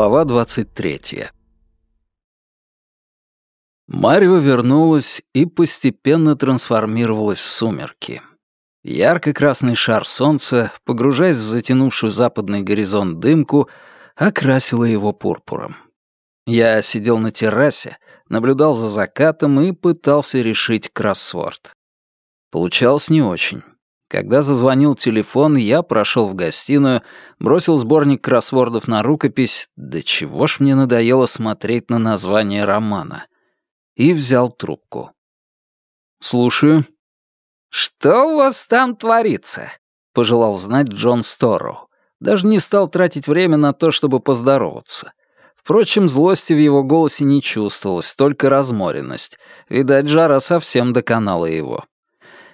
Глава 23. Марио вернулась и постепенно трансформировалась в сумерки. Ярко-красный шар солнца, погружаясь в затянувшую западный горизонт дымку, окрасила его пурпуром. Я сидел на террасе, наблюдал за закатом и пытался решить кроссворд. Получалось не очень. Когда зазвонил телефон, я прошел в гостиную, бросил сборник кроссвордов на рукопись, да чего ж мне надоело смотреть на название романа, и взял трубку. «Слушаю». «Что у вас там творится?» — пожелал знать Джон Сторроу. Даже не стал тратить время на то, чтобы поздороваться. Впрочем, злости в его голосе не чувствовалось, только разморенность. Видать, жара совсем доконала его.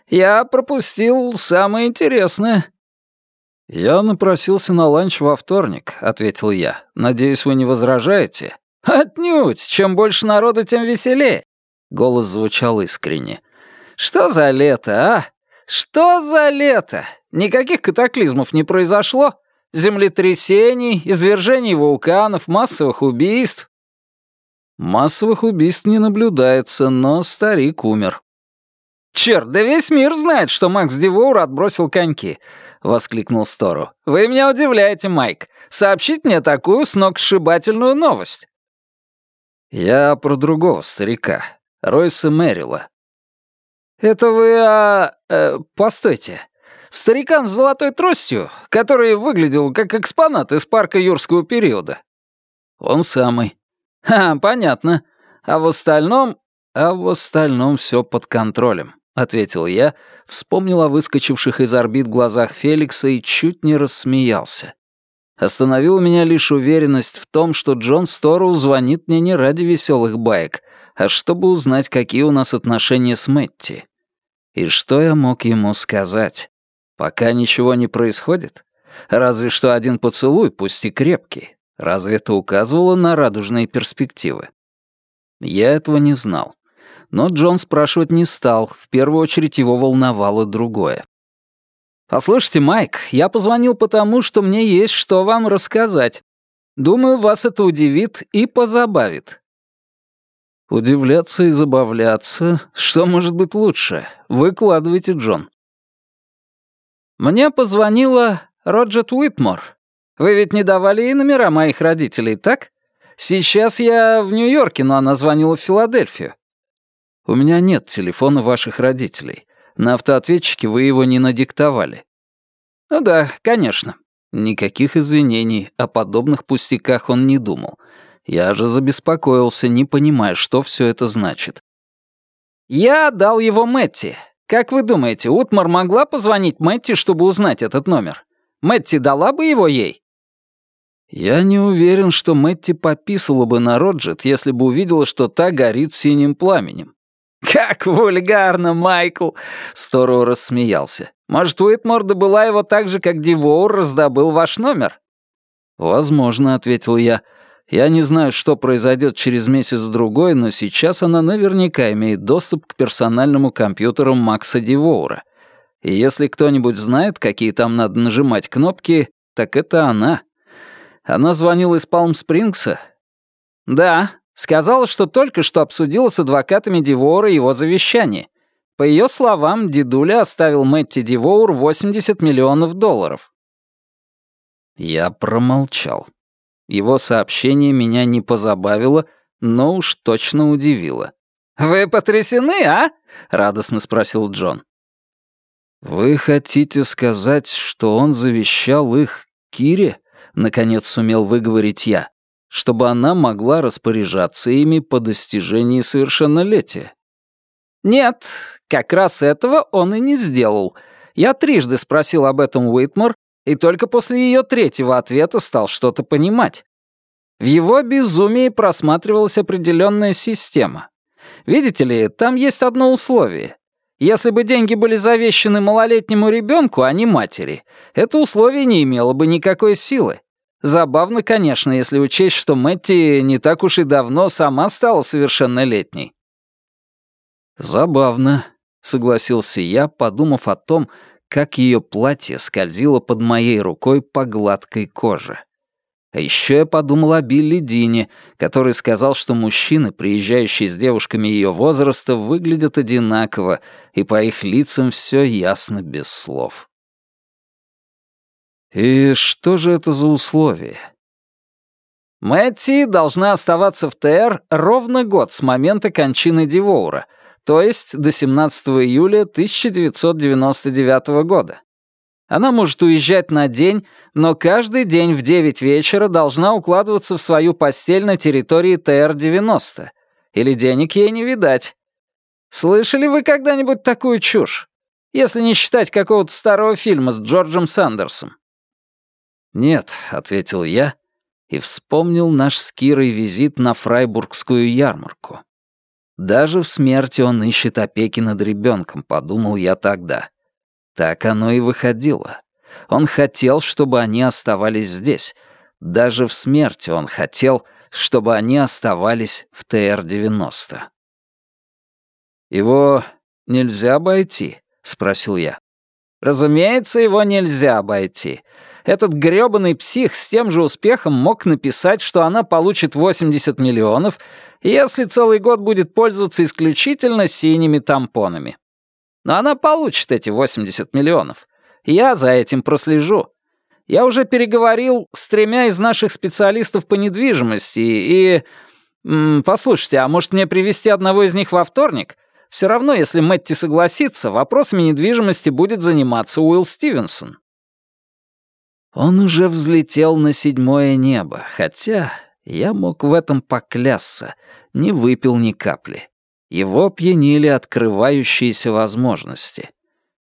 Я пропустил самое интересное». «Я напросился на ланч во вторник», — ответил я. «Надеюсь, вы не возражаете?» «Отнюдь! Чем больше народа, тем веселее!» Голос звучал искренне. «Что за лето, а? Что за лето? Никаких катаклизмов не произошло? Землетрясений, извержений вулканов, массовых убийств?» «Массовых убийств не наблюдается, но старик умер», «Черт, да весь мир знает, что Макс Дивоур отбросил коньки!» — воскликнул Стору. «Вы меня удивляете, Майк. Сообщить мне такую сногсшибательную новость!» «Я про другого старика, Ройса Мэрила». «Это вы, а... Э, постойте. Старикан с золотой тростью, который выглядел как экспонат из парка юрского периода?» «Он самый». «Ха, понятно. А в остальном...» «А в остальном все под контролем». — ответил я, вспомнил о выскочивших из орбит глазах Феликса и чуть не рассмеялся. Остановила меня лишь уверенность в том, что Джон Сторроу звонит мне не ради веселых баек, а чтобы узнать, какие у нас отношения с Мэтти. И что я мог ему сказать? Пока ничего не происходит? Разве что один поцелуй, пусть и крепкий. Разве это указывало на радужные перспективы? Я этого не знал. Но Джон спрашивать не стал, в первую очередь его волновало другое. «Послушайте, Майк, я позвонил потому, что мне есть что вам рассказать. Думаю, вас это удивит и позабавит». «Удивляться и забавляться, что может быть лучше? Выкладывайте, Джон». «Мне позвонила Роджет Уитмор. Вы ведь не давали ей номера моих родителей, так? Сейчас я в Нью-Йорке, но она звонила в Филадельфию. У меня нет телефона ваших родителей. На автоответчике вы его не надиктовали». «Ну да, конечно». Никаких извинений, о подобных пустяках он не думал. Я же забеспокоился, не понимая, что все это значит. «Я дал его Мэтти. Как вы думаете, Утмар могла позвонить Мэтти, чтобы узнать этот номер? Мэтти дала бы его ей?» Я не уверен, что Мэтти пописала бы на Роджет, если бы увидела, что та горит синим пламенем. «Как вульгарно, Майкл!» — Стору рассмеялся. «Может, Уитмор добыла его так же, как Дивоур раздобыл ваш номер?» «Возможно», — ответил я. «Я не знаю, что произойдет через месяц-другой, но сейчас она наверняка имеет доступ к персональному компьютеру Макса Дивоура. И если кто-нибудь знает, какие там надо нажимать кнопки, так это она. Она звонила из Палм-Спрингса?» «Да», Сказала, что только что обсудила с адвокатами Дивоура его завещание. По ее словам, дедуля оставил Мэтти Дивоур 80 миллионов долларов. Я промолчал. Его сообщение меня не позабавило, но уж точно удивило. «Вы потрясены, а?» — радостно спросил Джон. «Вы хотите сказать, что он завещал их Кире?» — наконец сумел выговорить я чтобы она могла распоряжаться ими по достижении совершеннолетия. Нет, как раз этого он и не сделал. Я трижды спросил об этом Уитмор, и только после ее третьего ответа стал что-то понимать. В его безумии просматривалась определенная система. Видите ли, там есть одно условие. Если бы деньги были завещены малолетнему ребенку, а не матери, это условие не имело бы никакой силы. Забавно, конечно, если учесть, что Мэтти не так уж и давно сама стала совершеннолетней. «Забавно», — согласился я, подумав о том, как ее платье скользило под моей рукой по гладкой коже. А еще я подумал о Билли Дине, который сказал, что мужчины, приезжающие с девушками ее возраста, выглядят одинаково, и по их лицам все ясно без слов. И что же это за условие? Мэтти должна оставаться в ТР ровно год с момента кончины Дивоура, то есть до 17 июля 1999 года. Она может уезжать на день, но каждый день в 9 вечера должна укладываться в свою постель на территории ТР-90. Или денег ей не видать. Слышали вы когда-нибудь такую чушь? Если не считать какого-то старого фильма с Джорджем Сандерсом. «Нет», — ответил я и вспомнил наш с Кирой визит на Фрайбургскую ярмарку. Даже в смерти он ищет опеки над ребенком, подумал я тогда. Так оно и выходило. Он хотел, чтобы они оставались здесь. Даже в смерти он хотел, чтобы они оставались в ТР-90. «Его нельзя обойти?» — спросил я. «Разумеется, его нельзя обойти. Этот грёбаный псих с тем же успехом мог написать, что она получит 80 миллионов, если целый год будет пользоваться исключительно синими тампонами. Но она получит эти 80 миллионов. Я за этим прослежу. Я уже переговорил с тремя из наших специалистов по недвижимости и... Послушайте, а может мне привести одного из них во вторник? Все равно, если Мэтти согласится, вопросами недвижимости будет заниматься Уилл Стивенсон. Он уже взлетел на седьмое небо, хотя я мог в этом поклясться, не выпил ни капли. Его пьянили открывающиеся возможности.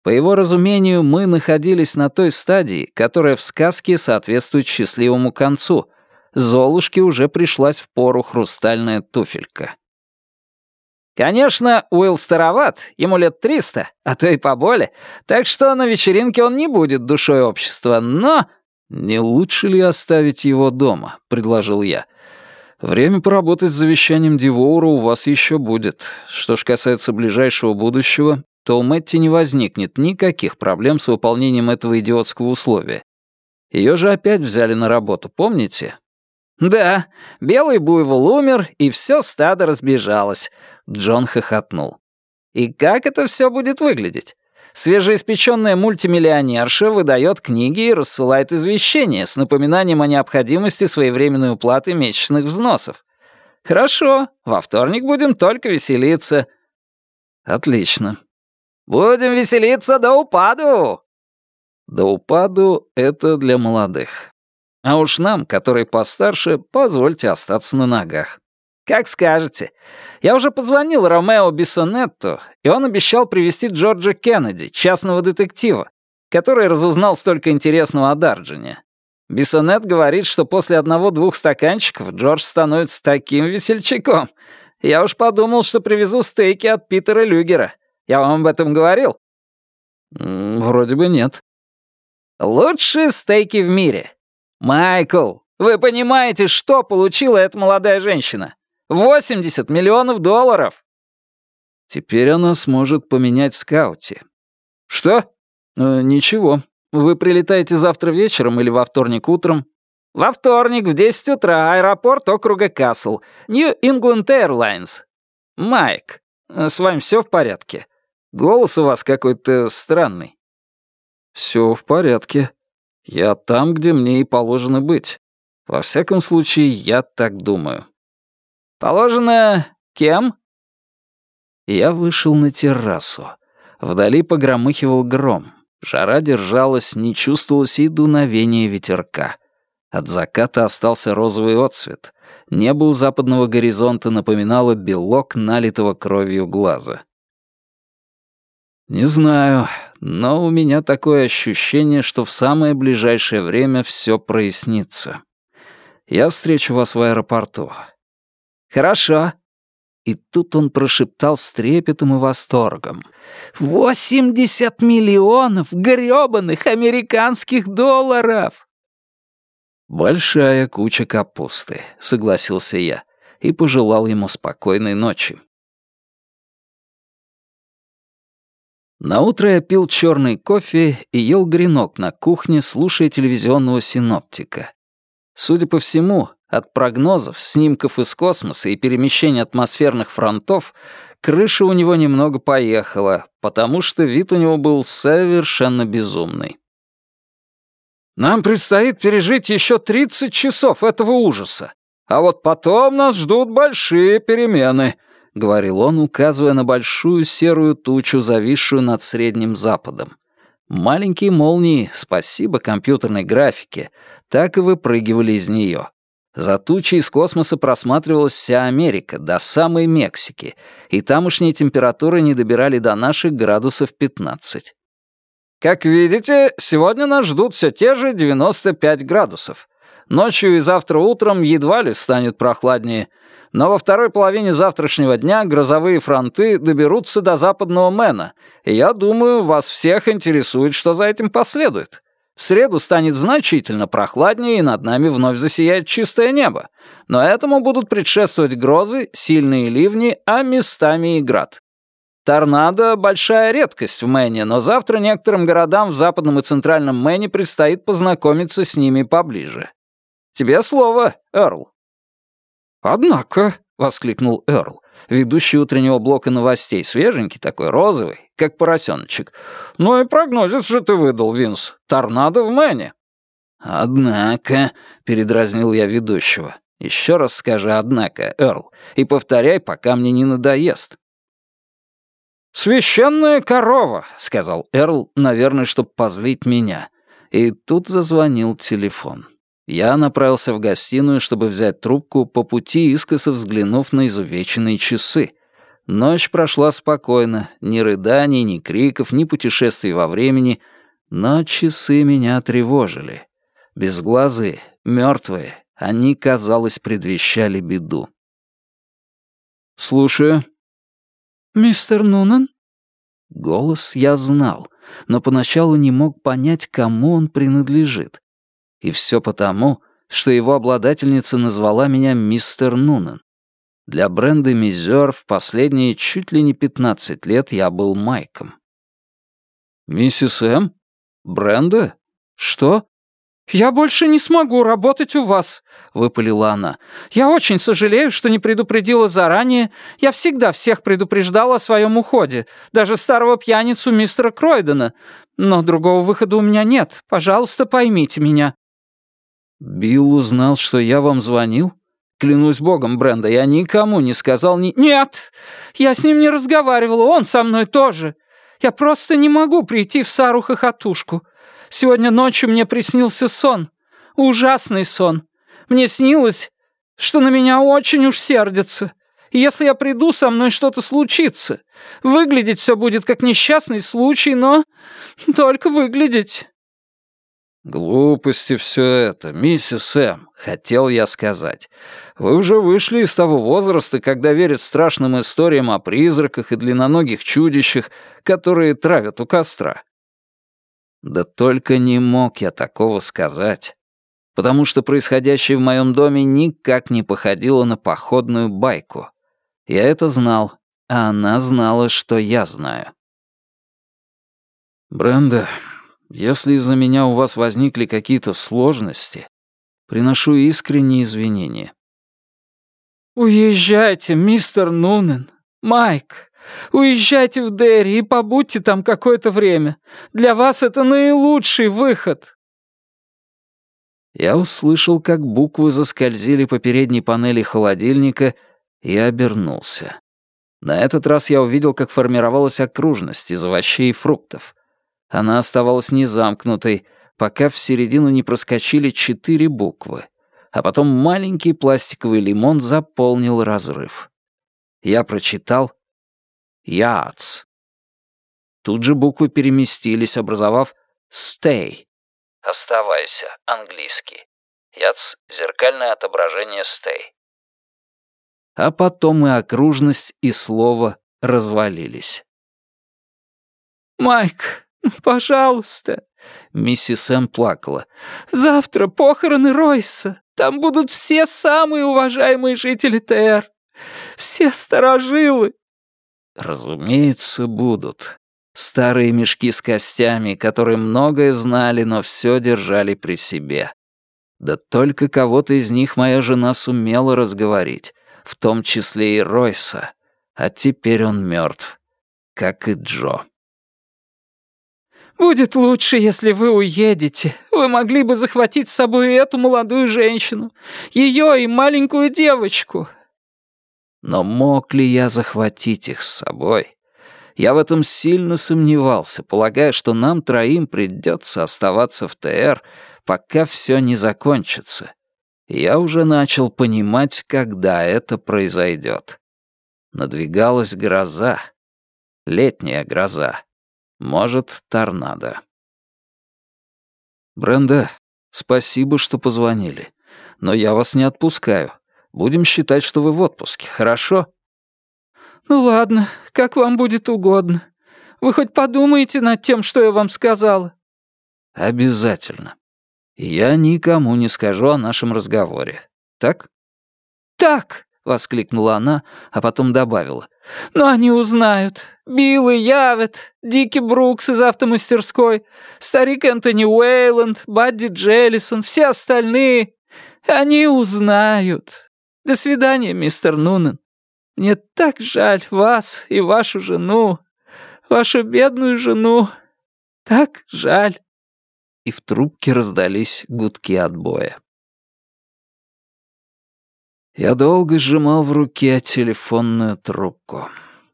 По его разумению, мы находились на той стадии, которая в сказке соответствует счастливому концу. Золушке уже пришлась в пору хрустальная туфелька. Конечно, Уилл староват, ему лет триста, а то и поболее, так что на вечеринке он не будет душой общества, но... «Не лучше ли оставить его дома?» — предложил я. Время поработать с завещанием Дивоура у вас еще будет. Что ж касается ближайшего будущего, то у Мэтти не возникнет никаких проблем с выполнением этого идиотского условия. Ее же опять взяли на работу, помните? «Да, белый буйвол умер, и все стадо разбежалось», — Джон хохотнул. «И как это все будет выглядеть? Свежеиспеченная мультимиллионерша выдает книги и рассылает извещения с напоминанием о необходимости своевременной уплаты месячных взносов. Хорошо, во вторник будем только веселиться. Отлично. Будем веселиться до упаду. До упаду — это для молодых. А уж нам, которые постарше, позвольте остаться на ногах. «Как скажете. Я уже позвонил Ромео Бессонетту, и он обещал привести Джорджа Кеннеди, частного детектива, который разузнал столько интересного о Дарджине. Бессонет говорит, что после одного-двух стаканчиков Джордж становится таким весельчаком. Я уж подумал, что привезу стейки от Питера Люгера. Я вам об этом говорил?» «Вроде бы нет». «Лучшие стейки в мире. Майкл, вы понимаете, что получила эта молодая женщина? 80 миллионов долларов!» «Теперь она сможет поменять скаути». «Что?» э, «Ничего. Вы прилетаете завтра вечером или во вторник утром?» «Во вторник в 10 утра, аэропорт округа Касл, New England Airlines. Майк, с вами все в порядке? Голос у вас какой-то странный». Все в порядке. Я там, где мне и положено быть. Во всяком случае, я так думаю». «Положено кем?» Я вышел на террасу. Вдали погромыхивал гром. Жара держалась, не чувствовалось и дуновения ветерка. От заката остался розовый отсвет. Небо у западного горизонта напоминало белок налитого кровью глаза. Не знаю, но у меня такое ощущение, что в самое ближайшее время все прояснится. Я встречу вас в аэропорту. «Хорошо». И тут он прошептал с трепетом и восторгом. «Восемьдесят миллионов грёбаных американских долларов!» «Большая куча капусты», — согласился я и пожелал ему спокойной ночи. Наутро я пил черный кофе и ел гренок на кухне, слушая телевизионного синоптика. Судя по всему, от прогнозов, снимков из космоса и перемещения атмосферных фронтов крыша у него немного поехала, потому что вид у него был совершенно безумный. «Нам предстоит пережить еще 30 часов этого ужаса, а вот потом нас ждут большие перемены», — говорил он, указывая на большую серую тучу, зависшую над Средним Западом. Маленькие молнии, спасибо компьютерной графике, так и выпрыгивали из нее. За тучей из космоса просматривалась вся Америка, до самой Мексики, и тамошние температуры не добирали до наших градусов 15. Как видите, сегодня нас ждут все те же 95 градусов. Ночью и завтра утром едва ли станет прохладнее, но во второй половине завтрашнего дня грозовые фронты доберутся до западного Мэна, и я думаю, вас всех интересует, что за этим последует. В среду станет значительно прохладнее, и над нами вновь засияет чистое небо. Но этому будут предшествовать грозы, сильные ливни, а местами и град. Торнадо — большая редкость в Мэне, но завтра некоторым городам в западном и центральном Мэне предстоит познакомиться с ними поближе. Тебе слово, Эрл. «Однако», — воскликнул Эрл, ведущий утреннего блока новостей, свеженький такой, розовый, как поросеночек. «Ну и прогнозец же ты выдал, Винс. Торнадо в Мэне». «Однако», — передразнил я ведущего, — «еще раз скажи «однако», Эрл, и повторяй, пока мне не надоест». «Священная корова», — сказал Эрл, наверное, чтобы позлить меня. И тут зазвонил телефон. Я направился в гостиную, чтобы взять трубку, по пути искоса взглянув на изувеченные часы. Ночь прошла спокойно, ни рыданий, ни криков, ни путешествий во времени, но часы меня тревожили. Безглазые, мертвые, они, казалось, предвещали беду. «Слушаю». «Мистер Нунан?» Голос я знал, но поначалу не мог понять, кому он принадлежит. И все потому, что его обладательница назвала меня мистер Нунан. Для бренда Мизер в последние чуть ли не 15 лет я был Майком. «Миссис М? Бренда? Что?» «Я больше не смогу работать у вас», — выпалила она. «Я очень сожалею, что не предупредила заранее. Я всегда всех предупреждала о своем уходе, даже старого пьяницу мистера Кройдена. Но другого выхода у меня нет. Пожалуйста, поймите меня. «Билл узнал, что я вам звонил? Клянусь богом, Бренда, я никому не сказал ни...» «Нет! Я с ним не разговаривала, он со мной тоже. Я просто не могу прийти в Сару Хохотушку. Сегодня ночью мне приснился сон. Ужасный сон. Мне снилось, что на меня очень уж сердятся. И если я приду, со мной что-то случится. Выглядеть все будет как несчастный случай, но только выглядеть». «Глупости все это, миссис Сэм», — хотел я сказать. «Вы уже вышли из того возраста, когда верят страшным историям о призраках и длинноногих чудищах, которые травят у костра». Да только не мог я такого сказать, потому что происходящее в моем доме никак не походило на походную байку. Я это знал, а она знала, что я знаю. «Бренда, если из-за меня у вас возникли какие-то сложности, приношу искренние извинения». «Уезжайте, мистер Нунен. Майк, уезжайте в Дерри и побудьте там какое-то время. Для вас это наилучший выход». Я услышал, как буквы заскользили по передней панели холодильника и обернулся. На этот раз я увидел, как формировалась окружность из овощей и фруктов. Она оставалась незамкнутой, пока в середину не проскочили четыре буквы, а потом маленький пластиковый лимон заполнил разрыв. Я прочитал «Яц». Тут же буквы переместились, образовав «Stay». «Оставайся», английский. «Яц» — зеркальное отображение «Stay». А потом и окружность, и слово развалились. «Майк, «Пожалуйста!» Миссис М плакала. «Завтра похороны Ройса. Там будут все самые уважаемые жители ТР. Все старожилы». «Разумеется, будут. Старые мешки с костями, которые многое знали, но все держали при себе. Да только кого-то из них моя жена сумела разговорить, в том числе и Ройса. А теперь он мертв, как и Джо. «Будет лучше, если вы уедете. Вы могли бы захватить с собой эту молодую женщину, ее и маленькую девочку». Но мог ли я захватить их с собой? Я в этом сильно сомневался, полагая, что нам троим придется оставаться в ТР, пока все не закончится. Я уже начал понимать, когда это произойдет. Надвигалась гроза. Летняя гроза. Может, торнадо. Бренда, спасибо, что позвонили. Но я вас не отпускаю. Будем считать, что вы в отпуске, хорошо? Ну ладно, как вам будет угодно. Вы хоть подумаете над тем, что я вам сказала? Обязательно. Я никому не скажу о нашем разговоре. Так? Так, воскликнула она, а потом добавила. Но они узнают. Билл и Явет, Дики Брукс из автомастерской, старик Энтони Уэйланд, Бадди Джеллисон, все остальные. Они узнают. До свидания, мистер Нунен. Мне так жаль вас и вашу жену, вашу бедную жену. Так жаль. И в трубке раздались гудки отбоя. Я долго сжимал в руке телефонную трубку,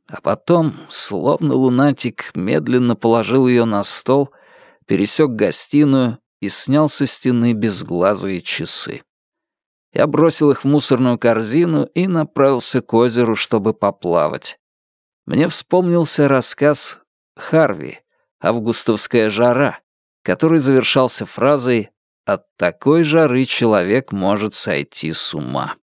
а потом, словно лунатик, медленно положил ее на стол, пересек гостиную и снял со стены безглазые часы. Я бросил их в мусорную корзину и направился к озеру, чтобы поплавать. Мне вспомнился рассказ Харви «Августовская жара», который завершался фразой «От такой жары человек может сойти с ума».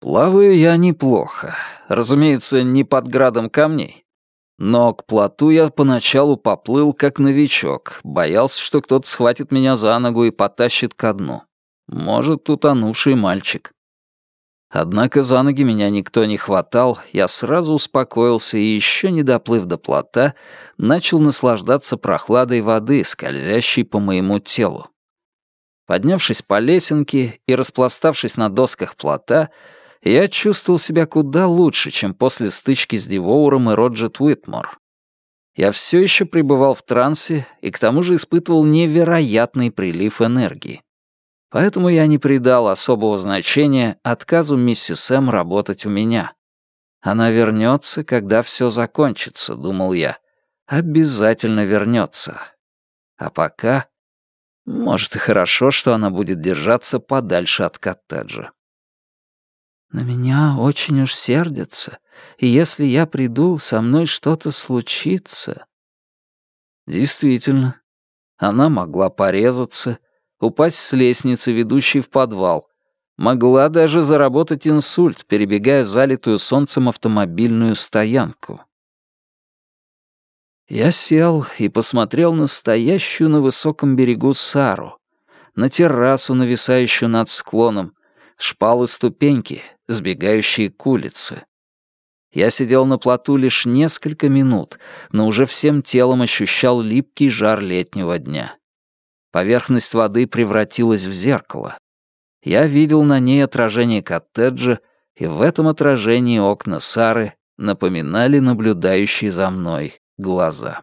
Плаваю я неплохо. Разумеется, не под градом камней. Но к плоту я поначалу поплыл как новичок, боялся, что кто-то схватит меня за ногу и потащит ко дну. Может, утонувший мальчик. Однако за ноги меня никто не хватал, я сразу успокоился и, еще не доплыв до плота, начал наслаждаться прохладой воды, скользящей по моему телу. Поднявшись по лесенке и распластавшись на досках плота, я чувствовал себя куда лучше, чем после стычки с Дивоуром и Роджет Уитмор. Я все еще пребывал в трансе и к тому же испытывал невероятный прилив энергии. Поэтому я не придал особого значения отказу миссис М работать у меня. Она вернется, когда все закончится, думал я. Обязательно вернется. А пока... Может, и хорошо, что она будет держаться подальше от коттеджа. «На меня очень уж сердятся, и если я приду, со мной что-то случится». Действительно, она могла порезаться, упасть с лестницы, ведущей в подвал. Могла даже заработать инсульт, перебегая залитую солнцем автомобильную стоянку. Я сел и посмотрел на стоящую на высоком берегу Сару, на террасу, нависающую над склоном, шпалы ступеньки, сбегающие к улице. Я сидел на плоту лишь несколько минут, но уже всем телом ощущал липкий жар летнего дня. Поверхность воды превратилась в зеркало. Я видел на ней отражение коттеджа, и в этом отражении окна Сары напоминали наблюдающие за мной глаза.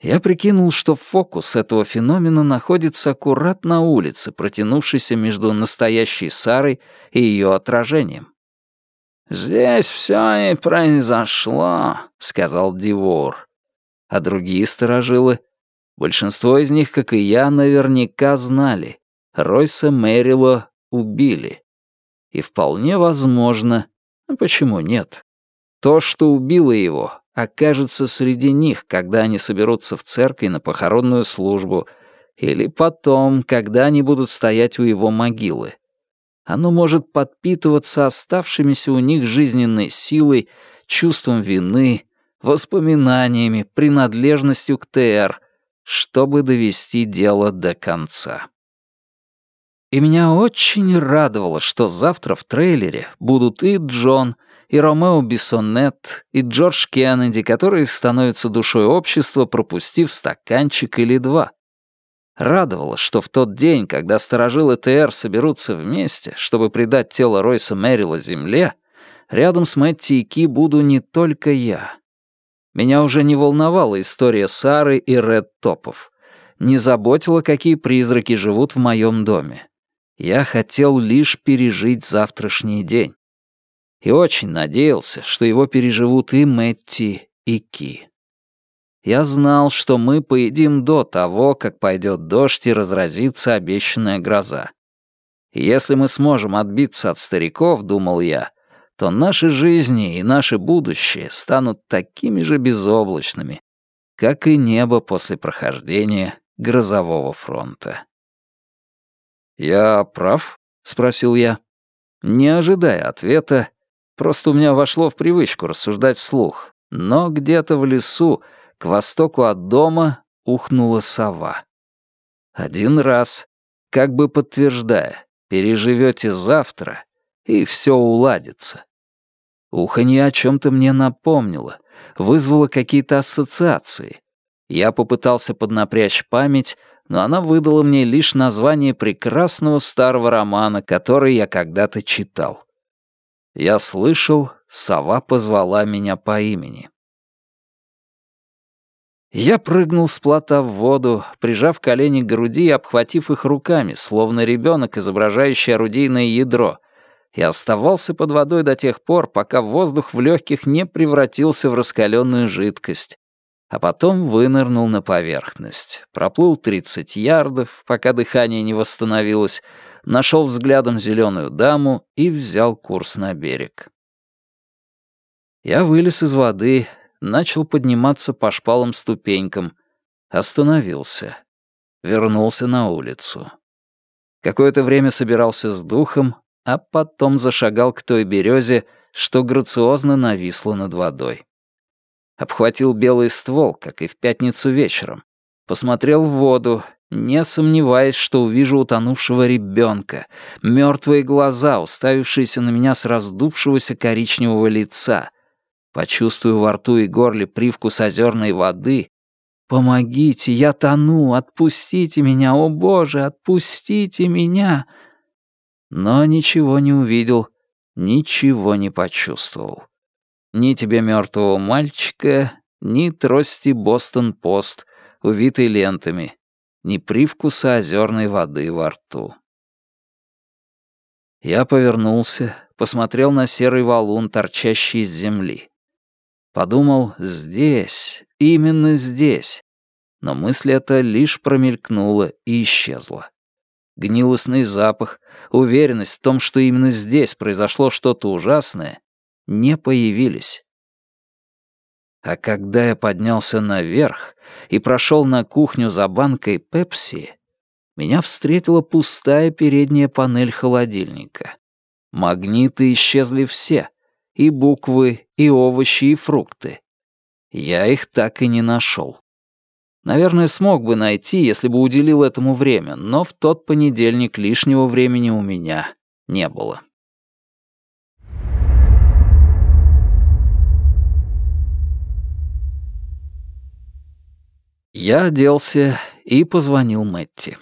Я прикинул, что фокус этого феномена находится аккурат на улице, протянувшейся между настоящей Сарой и ее отражением. «Здесь все и произошло», — сказал Дивор. А другие сторожилы Большинство из них, как и я, наверняка знали. Ройса Мэрила убили. И вполне возможно, ну почему нет, то, что убило его, окажется среди них, когда они соберутся в церкви на похоронную службу, или потом, когда они будут стоять у его могилы. Оно может подпитываться оставшимися у них жизненной силой, чувством вины, воспоминаниями, принадлежностью к ТР — чтобы довести дело до конца. И меня очень радовало, что завтра в трейлере будут и Джон, и Ромео Бессонет, и Джордж Кеннеди, которые становятся душой общества, пропустив стаканчик или два. Радовало, что в тот день, когда сторожилы ТР соберутся вместе, чтобы предать тело Ройса Мэрила земле, рядом с Мэтти и Ки буду не только я. Меня уже не волновала история Сары и Ред Топов. Не заботило, какие призраки живут в моем доме. Я хотел лишь пережить завтрашний день. И очень надеялся, что его переживут и Мэтти, и Ки. Я знал, что мы поедим до того, как пойдет дождь и разразится обещанная гроза. Если мы сможем отбиться от стариков, думал я, то наши жизни и наше будущее станут такими же безоблачными, как и небо после прохождения грозового фронта. «Я прав?» — спросил я. Не ожидая ответа, просто у меня вошло в привычку рассуждать вслух, но где-то в лесу к востоку от дома ухнула сова. Один раз, как бы подтверждая, переживете завтра, и все уладится. Уханье о чем-то мне напомнило, вызвало какие-то ассоциации. Я попытался поднапрячь память, но она выдала мне лишь название прекрасного старого романа, который я когда-то читал. Я слышал, сова позвала меня по имени. Я прыгнул с плота в воду, прижав колени к груди и обхватив их руками, словно ребенок, изображающий орудийное ядро, и оставался под водой до тех пор, пока воздух в легких не превратился в раскаленную жидкость, а потом вынырнул на поверхность, проплыл 30 ярдов, пока дыхание не восстановилось, нашел взглядом зеленую даму и взял курс на берег. Я вылез из воды, начал подниматься по шпалам ступенькам, остановился, вернулся на улицу. Какое-то время собирался с духом, а потом зашагал к той березе, что грациозно нависла над водой. Обхватил белый ствол, как и в пятницу вечером. Посмотрел в воду, не сомневаясь, что увижу утонувшего ребенка, мертвые глаза, уставившиеся на меня с раздувшегося коричневого лица, Почувствую во рту и горле привкус озерной воды. «Помогите, я тону, отпустите меня, о боже, отпустите меня!» Но ничего не увидел, ничего не почувствовал. Ни тебе мертвого мальчика, ни трости Бостон-Пост, увитой лентами, ни привкуса озерной воды во рту. Я повернулся, посмотрел на серый валун, торчащий из земли. Подумал «здесь, именно здесь». Но мысль эта лишь промелькнула и исчезла. Гнилостный запах, уверенность в том, что именно здесь произошло что-то ужасное, не появились. А когда я поднялся наверх и прошел на кухню за банкой пепси, меня встретила пустая передняя панель холодильника. Магниты исчезли все, и буквы, и овощи, и фрукты. Я их так и не нашел. Наверное, смог бы найти, если бы уделил этому время, но в тот понедельник лишнего времени у меня не было. Я оделся и позвонил Мэтти.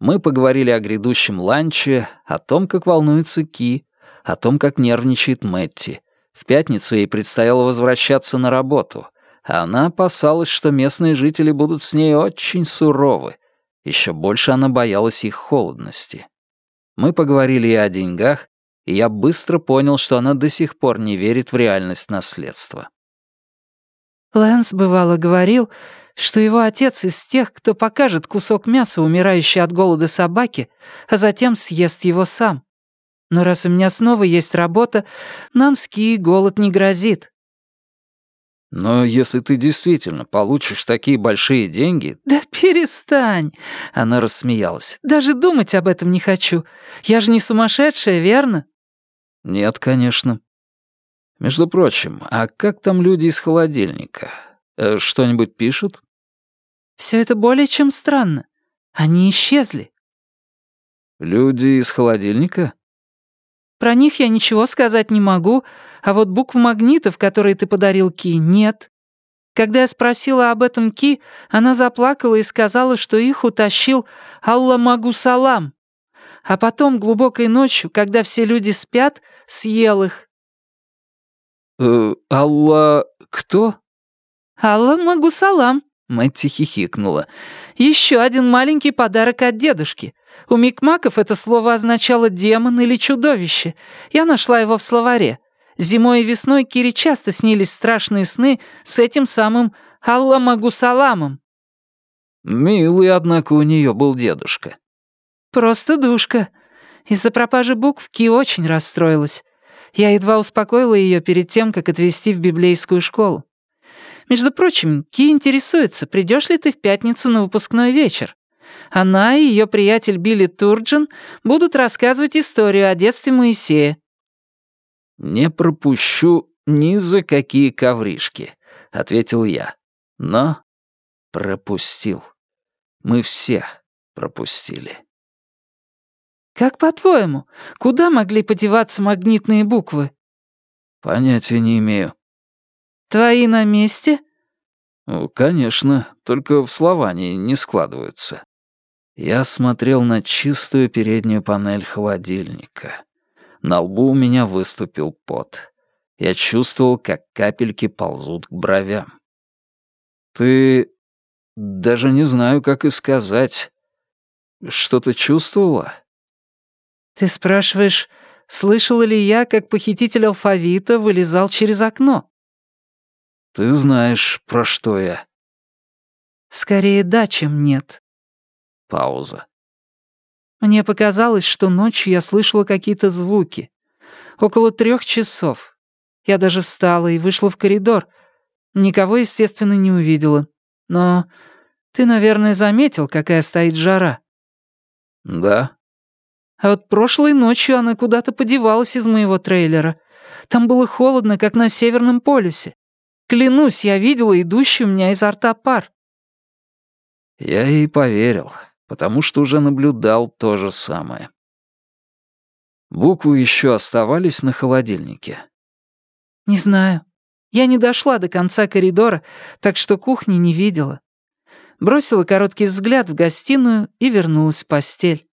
Мы поговорили о грядущем ланче, о том, как волнуется Ки, о том, как нервничает Мэтти. В пятницу ей предстояло возвращаться на работу, она опасалась, что местные жители будут с ней очень суровы. Еще больше она боялась их холодности. Мы поговорили и о деньгах, и я быстро понял, что она до сих пор не верит в реальность наследства. Лэнс бывало говорил, что его отец из тех, кто покажет кусок мяса умирающей от голода собаке, а затем съест его сам. Но раз у меня снова есть работа, нам с Ки голод не грозит». «Но если ты действительно получишь такие большие деньги...» «Да перестань!» — она рассмеялась. «Даже думать об этом не хочу. Я же не сумасшедшая, верно?» «Нет, конечно. Между прочим, а как там люди из холодильника? Э, что-нибудь пишут?» «Все это более чем странно. Они исчезли». «Люди из холодильника?» Про них я ничего сказать не могу, а вот букв магнитов, которые ты подарил Ки, нет. Когда я спросила об этом Ки, она заплакала и сказала, что их утащил Алла Магусалам. А потом, глубокой ночью, когда все люди спят, съел их. «Э, «Алла... кто?» «Алла Магусалам», — Мэтти хихикнула. «Еще один маленький подарок от дедушки. У микмаков это слово означало «демон» или «чудовище». Я нашла его в словаре. Зимой и весной Кире часто снились страшные сны с этим самым Алламагусаламом. Милый, однако, у нее был дедушка. Просто душка. Из-за пропажи букв Ки очень расстроилась. Я едва успокоила ее перед тем, как отвезти в библейскую школу. Между прочим, Ки интересуется, придешь ли ты в пятницу на выпускной вечер. Она и ее приятель Билли Турджин будут рассказывать историю о детстве Моисея. «Не пропущу ни за какие ковришки», — ответил я. Но пропустил. Мы все пропустили. «Как по-твоему, куда могли подеваться магнитные буквы?» «Понятия не имею». «Твои на месте?» «Ну, «Конечно, только в слова они не складываются». Я смотрел на чистую переднюю панель холодильника. На лбу у меня выступил пот. Я чувствовал, как капельки ползут к бровям. «Ты... даже не знаю, как и сказать. Что ты чувствовала?» «Ты спрашиваешь, слышала ли я, как похититель алфавита вылезал через окно?» «Ты знаешь, про что я». «Скорее да, чем нет». Пауза. Мне показалось, что ночью я слышала какие-то звуки. Около трех часов. Я даже встала и вышла в коридор. Никого, естественно, не увидела. Но ты, наверное, заметил, какая стоит жара. Да. А вот прошлой ночью она куда-то подевалась из моего трейлера. Там было холодно, как на Северном полюсе. Клянусь, я видела идущий у меня изо рта пар. Я ей поверил потому что уже наблюдал то же самое. Буквы еще оставались на холодильнике. «Не знаю. Я не дошла до конца коридора, так что кухни не видела. Бросила короткий взгляд в гостиную и вернулась в постель.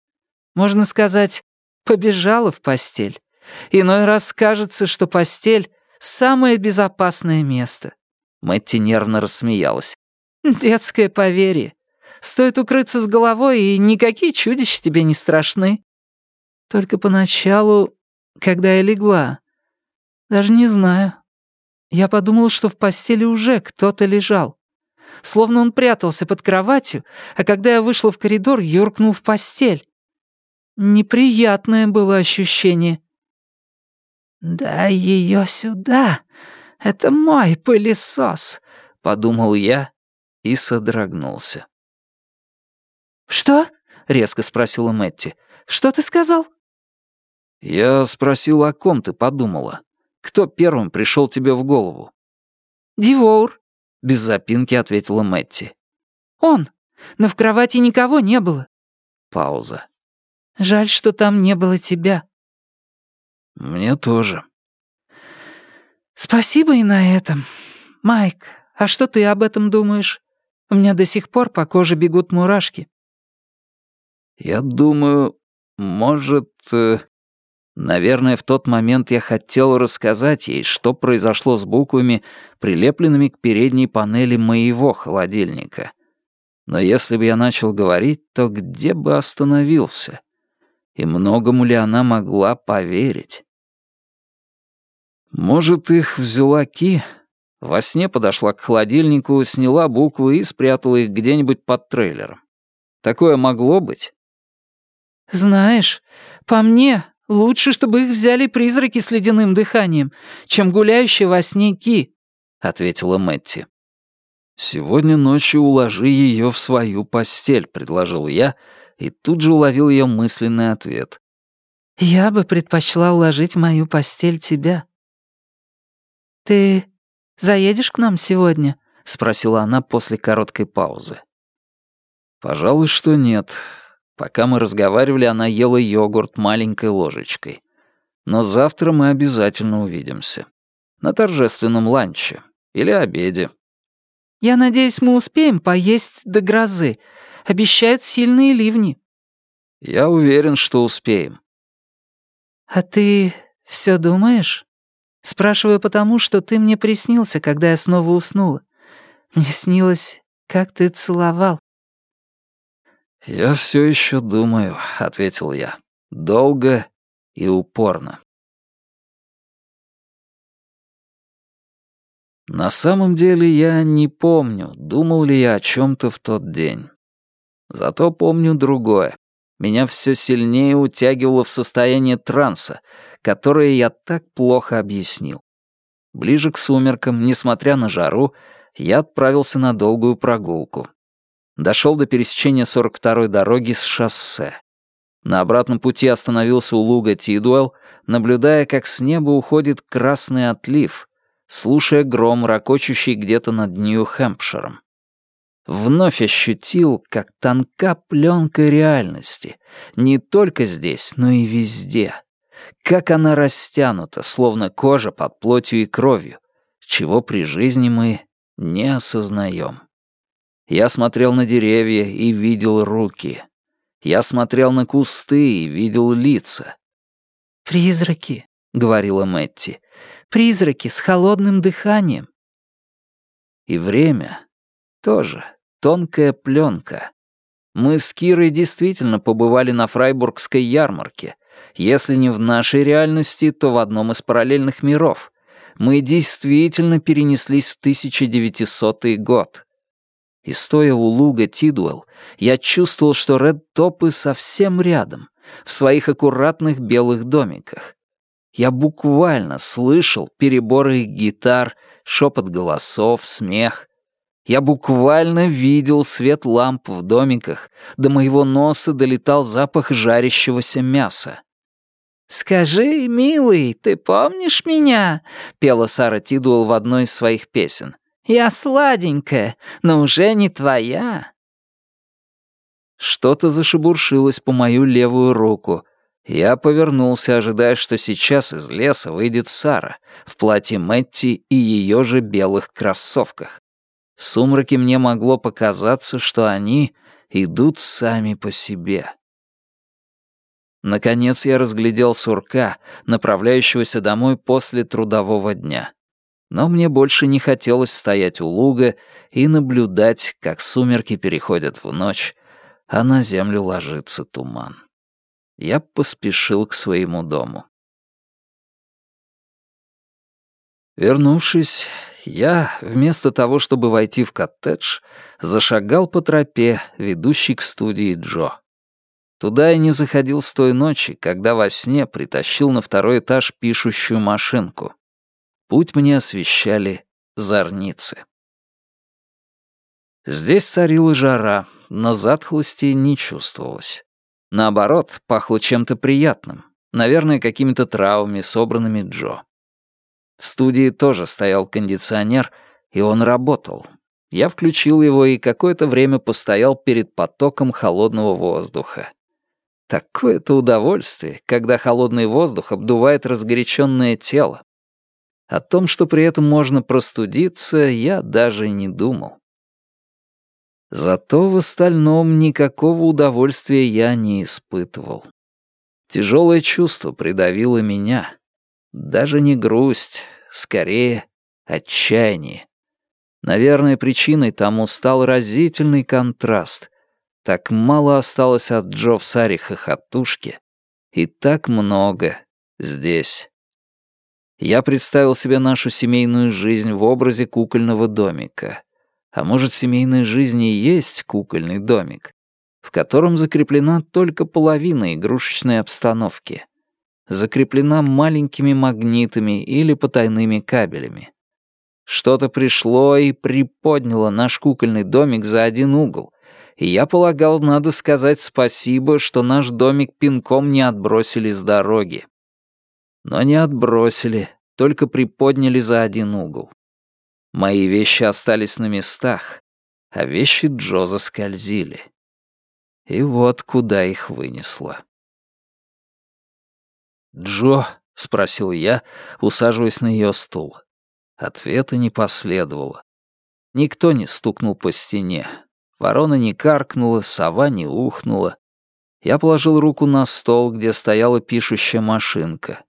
Можно сказать, побежала в постель. Иной раз кажется, что постель — самое безопасное место». Мэтти нервно рассмеялась. «Детское поверье. Стоит укрыться с головой, и никакие чудища тебе не страшны. Только поначалу, когда я легла, даже не знаю. Я подумал, что в постели уже кто-то лежал. Словно он прятался под кроватью, а когда я вышла в коридор, юркнул в постель. Неприятное было ощущение. «Дай ее сюда. Это мой пылесос», — подумал я и содрогнулся. «Что?» — резко спросила Мэтти. «Что ты сказал?» «Я спросил, о ком ты подумала. Кто первым пришел тебе в голову?» «Дивоур», — без запинки ответила Мэтти. «Он. Но в кровати никого не было». Пауза. «Жаль, что там не было тебя». «Мне тоже». «Спасибо и на этом. Майк, а что ты об этом думаешь? У меня до сих пор по коже бегут мурашки». Я думаю, может... Э, наверное, в тот момент я хотел рассказать ей, что произошло с буквами, прилепленными к передней панели моего холодильника. Но если бы я начал говорить, то где бы остановился? И многому ли она могла поверить? Может, их взяла Ки? Во сне подошла к холодильнику, сняла буквы и спрятала их где-нибудь под трейлером. Такое могло быть? «Знаешь, по мне, лучше, чтобы их взяли призраки с ледяным дыханием, чем гуляющие во сне Ки», — ответила Мэтти. «Сегодня ночью уложи ее в свою постель», — предложил я, и тут же уловил ее мысленный ответ. «Я бы предпочла уложить в мою постель тебя». «Ты заедешь к нам сегодня?» — спросила она после короткой паузы. «Пожалуй, что нет. Пока мы разговаривали, она ела йогурт маленькой ложечкой. Но завтра мы обязательно увидимся. На торжественном ланче или обеде. Я надеюсь, мы успеем поесть до грозы. Обещают сильные ливни. Я уверен, что успеем. А ты все думаешь? Спрашиваю потому, что ты мне приснился, когда я снова уснула. Мне снилось, как ты целовал. «Я все еще думаю», — ответил я. «Долго и упорно». На самом деле я не помню, думал ли я о чем-то в тот день. Зато помню другое. Меня все сильнее утягивало в состояние транса, которое я так плохо объяснил. Ближе к сумеркам, несмотря на жару, я отправился на долгую прогулку. Дошел до пересечения 42-й дороги с шоссе. На обратном пути остановился у луга Тидуэлл, наблюдая, как с неба уходит красный отлив, слушая гром, ракочущий где-то над Нью-Хэмпширом. Вновь ощутил, как тонка пленка реальности, не только здесь, но и везде. Как она растянута, словно кожа под плотью и кровью, чего при жизни мы не осознаем. Я смотрел на деревья и видел руки. Я смотрел на кусты и видел лица. «Призраки», — говорила Мэтти, — «призраки с холодным дыханием». И время тоже тонкая пленка. Мы с Кирой действительно побывали на Фрайбургской ярмарке. Если не в нашей реальности, то в одном из параллельных миров мы действительно перенеслись в 1900 год. И стоя у луга Тидуэлл, я чувствовал, что ред-топы совсем рядом, в своих аккуратных белых домиках. Я буквально слышал переборы гитар, шепот голосов, смех. Я буквально видел свет ламп в домиках, до моего носа долетал запах жарящегося мяса. «Скажи, милый, ты помнишь меня?» — пела Сара Тидуэлл в одной из своих песен. «Я сладенькая, но уже не твоя». Что-то зашебуршилось по мою левую руку. Я повернулся, ожидая, что сейчас из леса выйдет Сара в платье Мэтти и ее же белых кроссовках. В сумраке мне могло показаться, что они идут сами по себе. Наконец я разглядел сурка, направляющегося домой после трудового дня. Но мне больше не хотелось стоять у луга и наблюдать, как сумерки переходят в ночь, а на землю ложится туман. Я поспешил к своему дому. Вернувшись, я, вместо того, чтобы войти в коттедж, зашагал по тропе, ведущей к студии Джо. Туда я не заходил с той ночи, когда во сне притащил на второй этаж пишущую машинку. Путь мне освещали зорницы. Здесь царила жара, но затхлости не чувствовалось. Наоборот, пахло чем-то приятным, наверное, какими-то травами, собранными Джо. В студии тоже стоял кондиционер, и он работал. Я включил его и какое-то время постоял перед потоком холодного воздуха. Такое-то удовольствие, когда холодный воздух обдувает разгоряченное тело. О том, что при этом можно простудиться, я даже не думал. Зато в остальном никакого удовольствия я не испытывал. Тяжелое чувство придавило меня. Даже не грусть, скорее отчаяние. Наверное, причиной тому стал разительный контраст так мало осталось от Джо в Саре хохотушке, и так много здесь. Я представил себе нашу семейную жизнь в образе кукольного домика. А может, семейная жизнь и есть кукольный домик, в котором закреплена только половина игрушечной обстановки. Закреплена маленькими магнитами или потайными кабелями. Что-то пришло и приподняло наш кукольный домик за один угол, и я полагал, надо сказать спасибо, что наш домик пинком не отбросили с дороги. Но не отбросили, только приподняли за один угол. Мои вещи остались на местах, а вещи Джо заскользили. И вот куда их вынесло. «Джо», — спросил я, усаживаясь на ее стул. Ответа не последовало. Никто не стукнул по стене. Ворона не каркнула, сова не ухнула. Я положил руку на стол, где стояла пишущая машинка.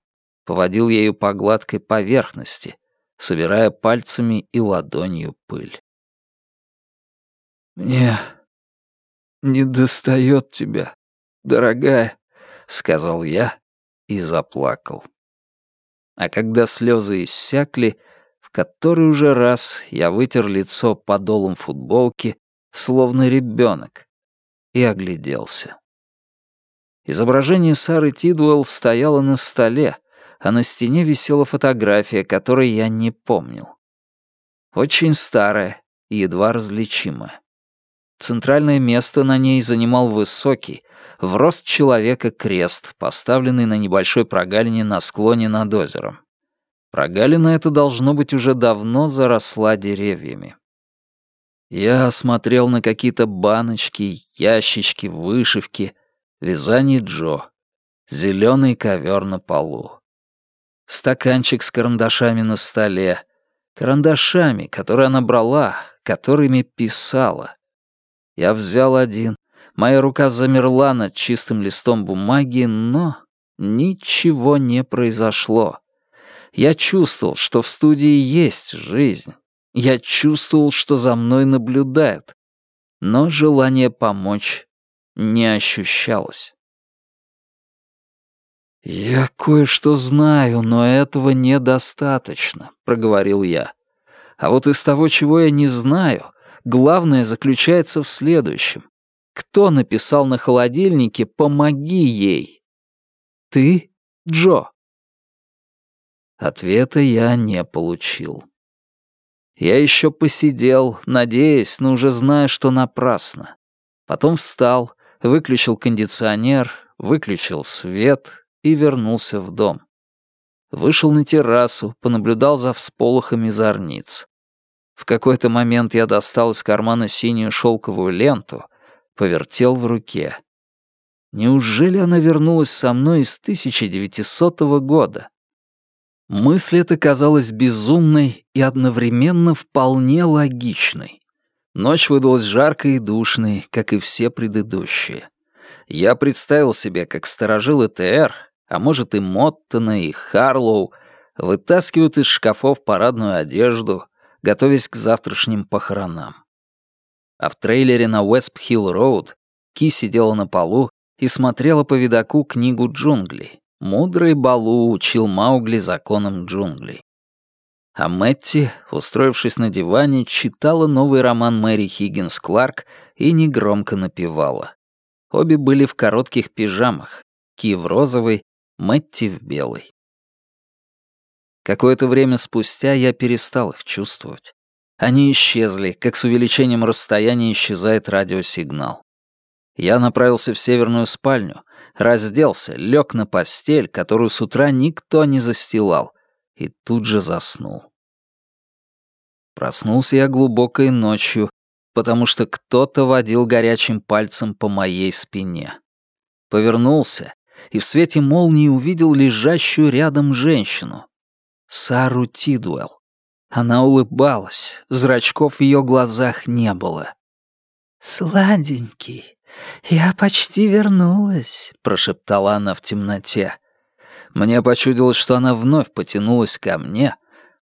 Поводил ею по гладкой поверхности, собирая пальцами и ладонью пыль. «Мне не достает тебя, дорогая», — сказал я и заплакал. А когда слезы иссякли, в который уже раз я вытер лицо подолом футболки, словно ребенок, и огляделся. Изображение Сары Тидуэлл стояло на столе, а на стене висела фотография, которой я не помнил. Очень старая и едва различимая. Центральное место на ней занимал высокий, в рост человека крест, поставленный на небольшой прогалине на склоне над озером. Прогалина эта, должно быть, уже давно заросла деревьями. Я смотрел на какие-то баночки, ящички, вышивки, вязание Джо, зеленый ковер на полу. Стаканчик с карандашами на столе, карандашами, которые она брала, которыми писала. Я взял один, моя рука замерла над чистым листом бумаги, но ничего не произошло. Я чувствовал, что в студии есть жизнь. Я чувствовал, что за мной наблюдают, но желание помочь не ощущалось. «Я кое-что знаю, но этого недостаточно», — проговорил я. «А вот из того, чего я не знаю, главное заключается в следующем. Кто написал на холодильнике «Помоги ей»?» «Ты, Джо?» Ответа я не получил. Я еще посидел, надеясь, но уже зная, что напрасно. Потом встал, выключил кондиционер, выключил свет и вернулся в дом. Вышел на террасу, понаблюдал за всполохами зорниц. В какой-то момент я достал из кармана синюю шелковую ленту, повертел в руке. Неужели она вернулась со мной из 1900 года? Мысль эта казалась безумной и одновременно вполне логичной. Ночь выдалась жаркой и душной, как и все предыдущие. Я представил себе, как старожилы ТР, а может и Моттона, и Харлоу, вытаскивают из шкафов парадную одежду, готовясь к завтрашним похоронам. А в трейлере на Уэст-Хилл-Роуд Ки сидела на полу и смотрела по видаку книгу джунглей. Мудрый Балу учил Маугли законам джунглей. А Мэтти, устроившись на диване, читала новый роман Мэри Хиггинс Кларк и негромко напевала. Обе были в коротких пижамах, Ки в розовой, Мэтти в белой. Какое-то время спустя я перестал их чувствовать. Они исчезли, как с увеличением расстояния исчезает радиосигнал. Я направился в северную спальню, разделся, лег на постель, которую с утра никто не застилал, и тут же заснул. Проснулся я глубокой ночью, потому что кто-то водил горячим пальцем по моей спине. Повернулся и в свете молнии увидел лежащую рядом женщину. Сару Тидуэлл. Она улыбалась, зрачков в ее глазах не было. «Сладенький, «Я почти вернулась», — прошептала она в темноте. Мне почудилось, что она вновь потянулась ко мне,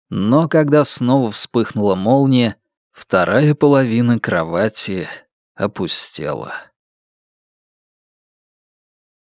но когда снова вспыхнула молния, вторая половина кровати опустела.